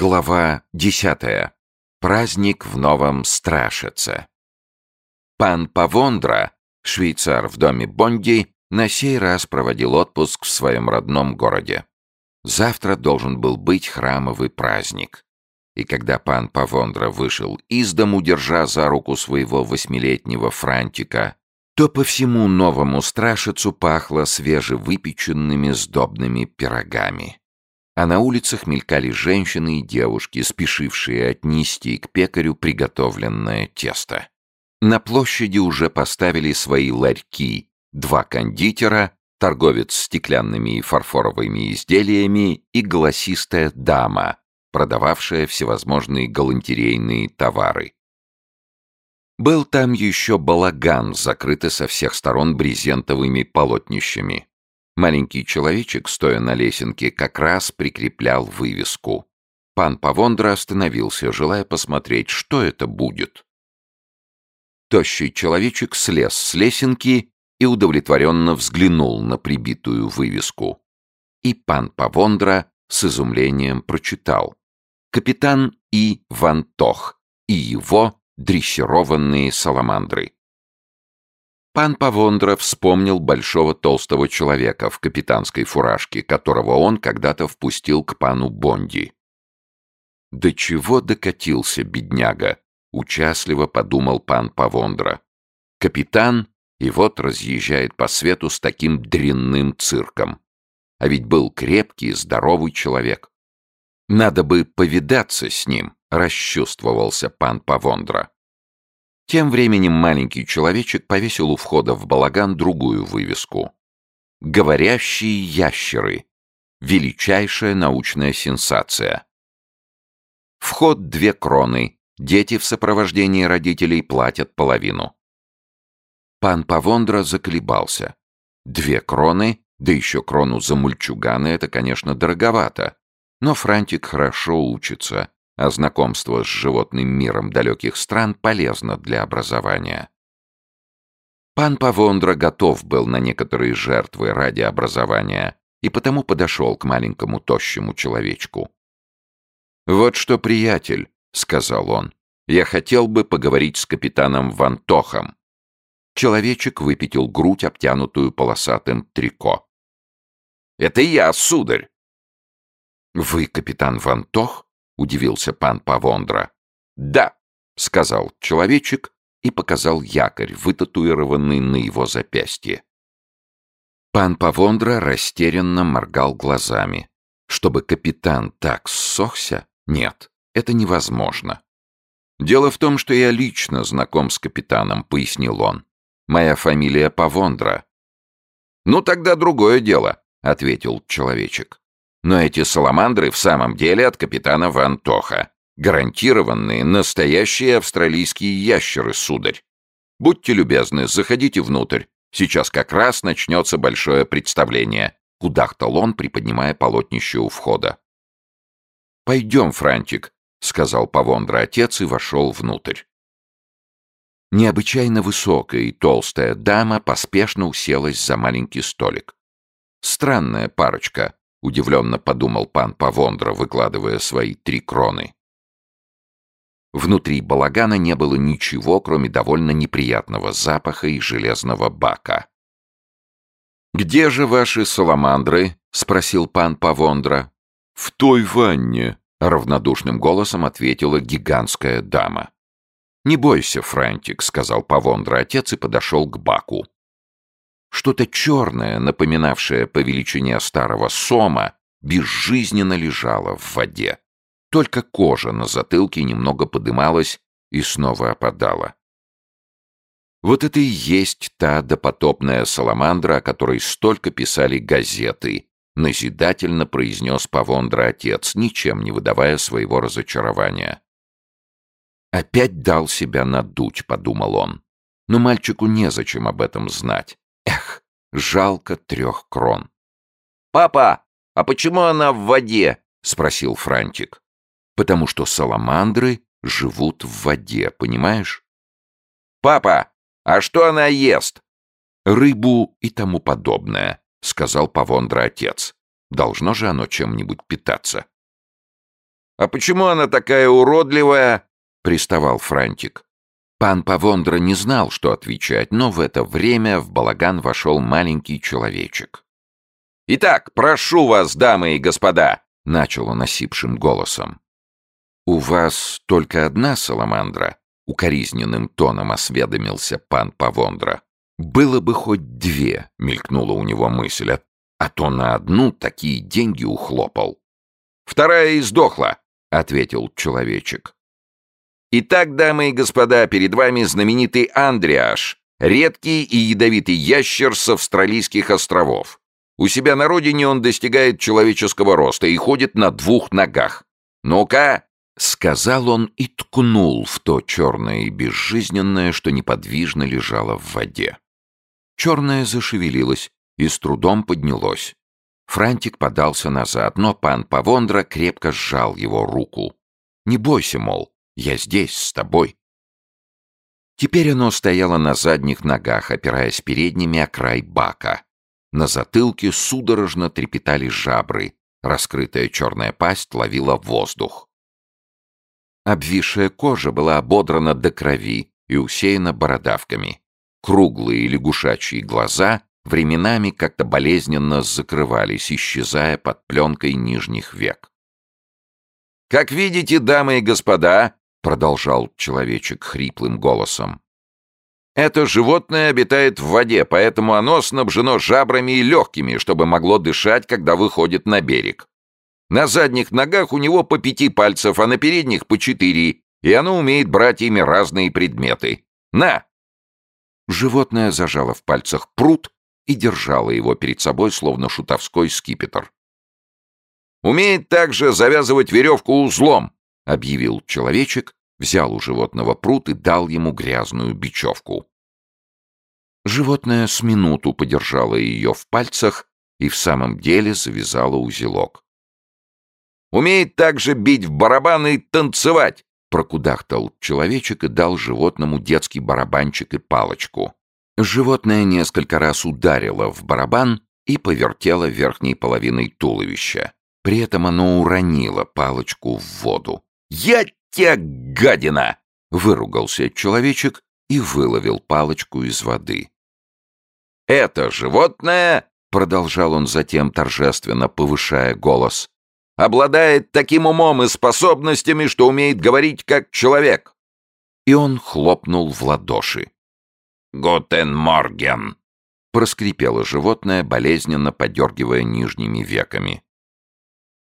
Глава десятая. Праздник в Новом Страшице. Пан Павондра, швейцар в доме Бонди, на сей раз проводил отпуск в своем родном городе. Завтра должен был быть храмовый праздник. И когда пан Павондра вышел из дому, держа за руку своего восьмилетнего Франтика, то по всему новому страшицу пахло свежевыпеченными сдобными пирогами а на улицах мелькали женщины и девушки, спешившие отнести к пекарю приготовленное тесто. На площади уже поставили свои ларьки два кондитера, торговец стеклянными и фарфоровыми изделиями и голосистая дама, продававшая всевозможные галантерейные товары. Был там еще балаган, закрытый со всех сторон брезентовыми полотнищами. Маленький человечек, стоя на лесенке, как раз прикреплял вывеску. Пан Павондра остановился, желая посмотреть, что это будет. Тощий человечек слез с лесенки и удовлетворенно взглянул на прибитую вывеску. И пан Павондра с изумлением прочитал. Капитан И. Вантох и его дрессированные саламандры. Пан Павондра вспомнил большого толстого человека в капитанской фуражке, которого он когда-то впустил к пану Бонди. «До чего докатился, бедняга?» — участливо подумал пан Павондра. «Капитан, и вот разъезжает по свету с таким дрянным цирком. А ведь был крепкий, здоровый человек. Надо бы повидаться с ним», — расчувствовался пан Павондра. Тем временем маленький человечек повесил у входа в балаган другую вывеску. «Говорящие ящеры. Величайшая научная сенсация». Вход две кроны. Дети в сопровождении родителей платят половину. Пан Павондра заколебался. Две кроны, да еще крону за мульчуганы — это, конечно, дороговато. Но Франтик хорошо учится, а знакомство с животным миром далеких стран полезно для образования. Пан Павондра готов был на некоторые жертвы ради образования и потому подошел к маленькому тощему человечку. «Вот что, приятель», — сказал он, — «я хотел бы поговорить с капитаном Вантохом». Человечек выпятил грудь, обтянутую полосатым трико. «Это я, сударь!» «Вы капитан Вантох?» — удивился пан Павондра. «Да», — сказал человечек и показал якорь, вытатуированный на его запястье. Пан Павондра растерянно моргал глазами. Чтобы капитан так ссохся? Нет, это невозможно. «Дело в том, что я лично знаком с капитаном», — пояснил он. «Моя фамилия Павондра». «Ну, тогда другое дело», — ответил человечек. Но эти саламандры в самом деле от капитана Ван Тоха. Гарантированные настоящие австралийские ящеры, сударь. Будьте любезны, заходите внутрь. Сейчас как раз начнется большое представление. Кудахтал он, приподнимая полотнище у входа. «Пойдем, Франтик», — сказал Павондра отец и вошел внутрь. Необычайно высокая и толстая дама поспешно уселась за маленький столик. Странная парочка. — удивленно подумал пан Павондра, выкладывая свои три кроны. Внутри балагана не было ничего, кроме довольно неприятного запаха и железного бака. «Где же ваши саламандры?» — спросил пан Павондра. «В той ванне», — равнодушным голосом ответила гигантская дама. «Не бойся, Франтик», — сказал Павондра отец и подошел к баку. Что-то черное, напоминавшее по величине старого сома, безжизненно лежало в воде. Только кожа на затылке немного подымалась и снова опадала. Вот это и есть та допотопная саламандра, о которой столько писали газеты, назидательно произнес Павондра отец, ничем не выдавая своего разочарования. «Опять дал себя надуть», — подумал он. «Но мальчику незачем об этом знать. Эх, жалко трех крон. «Папа, а почему она в воде?» — спросил Франтик. «Потому что саламандры живут в воде, понимаешь?» «Папа, а что она ест?» «Рыбу и тому подобное», — сказал Павондра отец. «Должно же оно чем-нибудь питаться». А почему она такая уродливая?» — приставал Франтик. Пан Павондра не знал, что отвечать, но в это время в балаган вошел маленький человечек. «Итак, прошу вас, дамы и господа!» — начал он осипшим голосом. «У вас только одна саламандра?» — укоризненным тоном осведомился пан Павондра. «Было бы хоть две», — мелькнула у него мысль, «а, то на одну такие деньги ухлопал». «Вторая издохла», — ответил человечек. «Итак, дамы и господа, перед вами знаменитый Андриаш, редкий и ядовитый ящер с австралийских островов. У себя на родине он достигает человеческого роста и ходит на двух ногах. Ну-ка, Сказал он и ткнул в то черное и безжизненное, что неподвижно лежало в воде. Черное зашевелилось и с трудом поднялось. Франтик подался назад, но пан Павондра крепко сжал его руку. «Не бойся, мол, я здесь, с тобой». Теперь оно стояло на задних ногах, опираясь передними о край бака. На затылке судорожно трепетали жабры, раскрытая черная пасть ловила воздух. Обвисшая кожа была ободрана до крови и усеяна бородавками. Круглые лягушачьи глаза временами как-то болезненно закрывались, исчезая под пленкой нижних век. «Как видите, дамы и господа», — продолжал человечек хриплым голосом, «это животное обитает в воде, поэтому оно снабжено жабрами и легкими, чтобы могло дышать, когда выходит на берег. На задних ногах у него по пяти пальцев, а на передних по четыре, и оно умеет брать ими разные предметы. На!» Животное зажало в пальцах пруд и держало его перед собой, словно шутовской скипетр. «Умеет также завязывать веревку узлом», — объявил человечек, взял у животного пруд и дал ему грязную бечевку. Животное с минуту подержало ее в пальцах и в самом деле завязало узелок. Умеет также бить в барабаны и танцевать!» Прокудахтал человечек и дал животному детский барабанчик и палочку. Животное несколько раз ударило в барабан и повертело верхней половиной туловища. При этом оно уронило палочку в воду. «Я тебя, гадина!» — выругался человечек и выловил палочку из воды. «Это животное!» — продолжал он затем торжественно, повышая голос обладает таким умом и способностями, что умеет говорить как человек». И он хлопнул в ладоши. «Guten Morgen!» — проскрипело животное, болезненно подергивая нижними веками.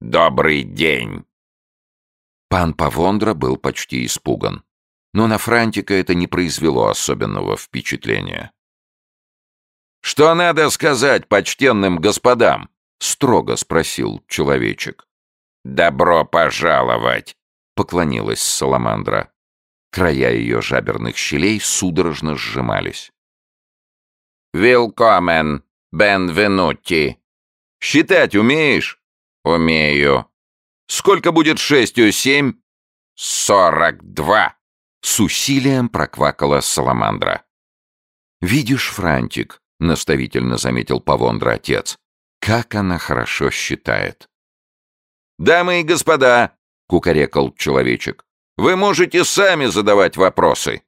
«Добрый день!» Пан Павондра был почти испуган, но на Франтика это не произвело особенного впечатления. «Что надо сказать почтенным господам?» — строго спросил человечек. «Добро пожаловать!» — поклонилась Саламандра. Края ее жаберных щелей судорожно сжимались. «Вилкомен, бенвенутти!» «Считать умеешь?» «Умею». «Сколько будет шестью семь?» «Сорок два!» С усилием проквакала Саламандра. «Видишь, Франтик», — наставительно заметил Павондра отец, — «как она хорошо считает». «Дамы и господа!» — кукарекал человечек. «Вы можете сами задавать вопросы!»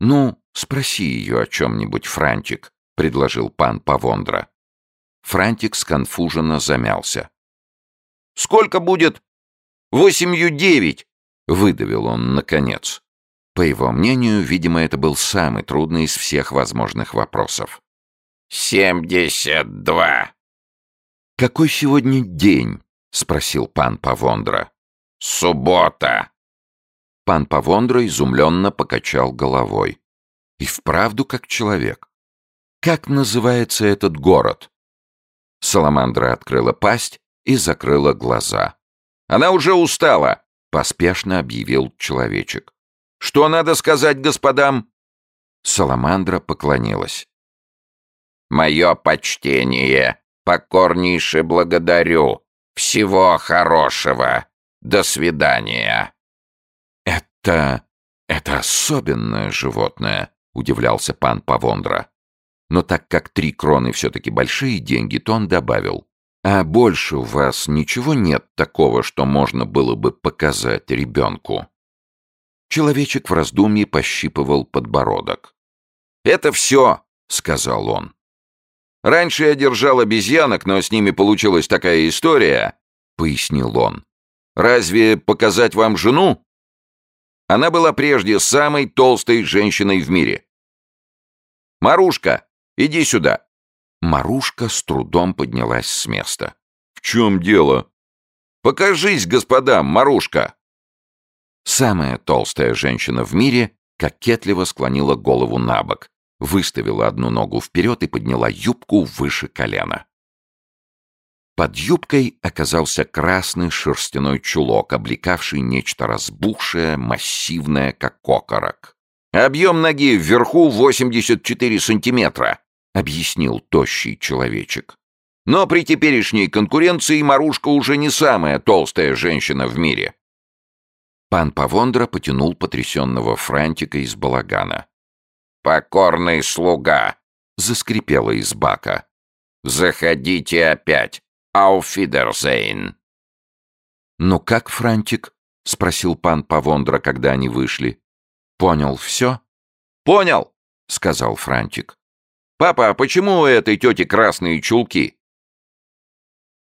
«Ну, спроси ее о чем-нибудь, Франтик», — предложил пан Павондра. Франтик сконфуженно замялся. «Сколько будет восемью девять?» — выдавил он наконец. По его мнению, видимо, это был самый трудный из всех возможных вопросов. «Семьдесят два». «Какой сегодня день?» — спросил пан Павондра. «Суббота!» Пан Павондра изумленно покачал головой. И вправду как человек. «Как называется этот город?» Саламандра открыла пасть и закрыла глаза. «Она уже устала!» — поспешно объявил человечек. «Что надо сказать господам?» Саламандра поклонилась. «Мое почтение! Покорнейше благодарю! Всего хорошего. До свидания. Это... это особенное животное, удивлялся пан Павондра. Но так как три кроны все-таки большие деньги, то он добавил. А больше у вас ничего нет такого, что можно было бы показать ребенку? Человечек в раздумье пощипывал подбородок. «Это все», — сказал он. «Раньше я держал обезьянок, но с ними получилась такая история», — пояснил он. «Разве показать вам жену?» Она была прежде самой толстой женщиной в мире. «Марушка, иди сюда!» Марушка с трудом поднялась с места. «В чем дело?» «Покажись, господам, Марушка!» Самая толстая женщина в мире кокетливо склонила голову на бок, выставила одну ногу вперед и подняла юбку выше колена. Под юбкой оказался красный шерстяной чулок, облекавший нечто разбухшее, массивное, как окорок. «Объем ноги вверху 84 сантиметра», — объяснил тощий человечек. «Но при теперешней конкуренции Марушка уже не самая толстая женщина в мире». Пан Павондра потянул потрясенного Франтика из балагана. «Покорный слуга!» — заскрипела из бака. «Заходите опять! Ауфидерзейн!» «Ну как, Франтик?» — спросил пан Павондра, когда они вышли. «Понял все?» «Понял!» — сказал Франтик. «Папа, а почему у этой тети красные чулки?»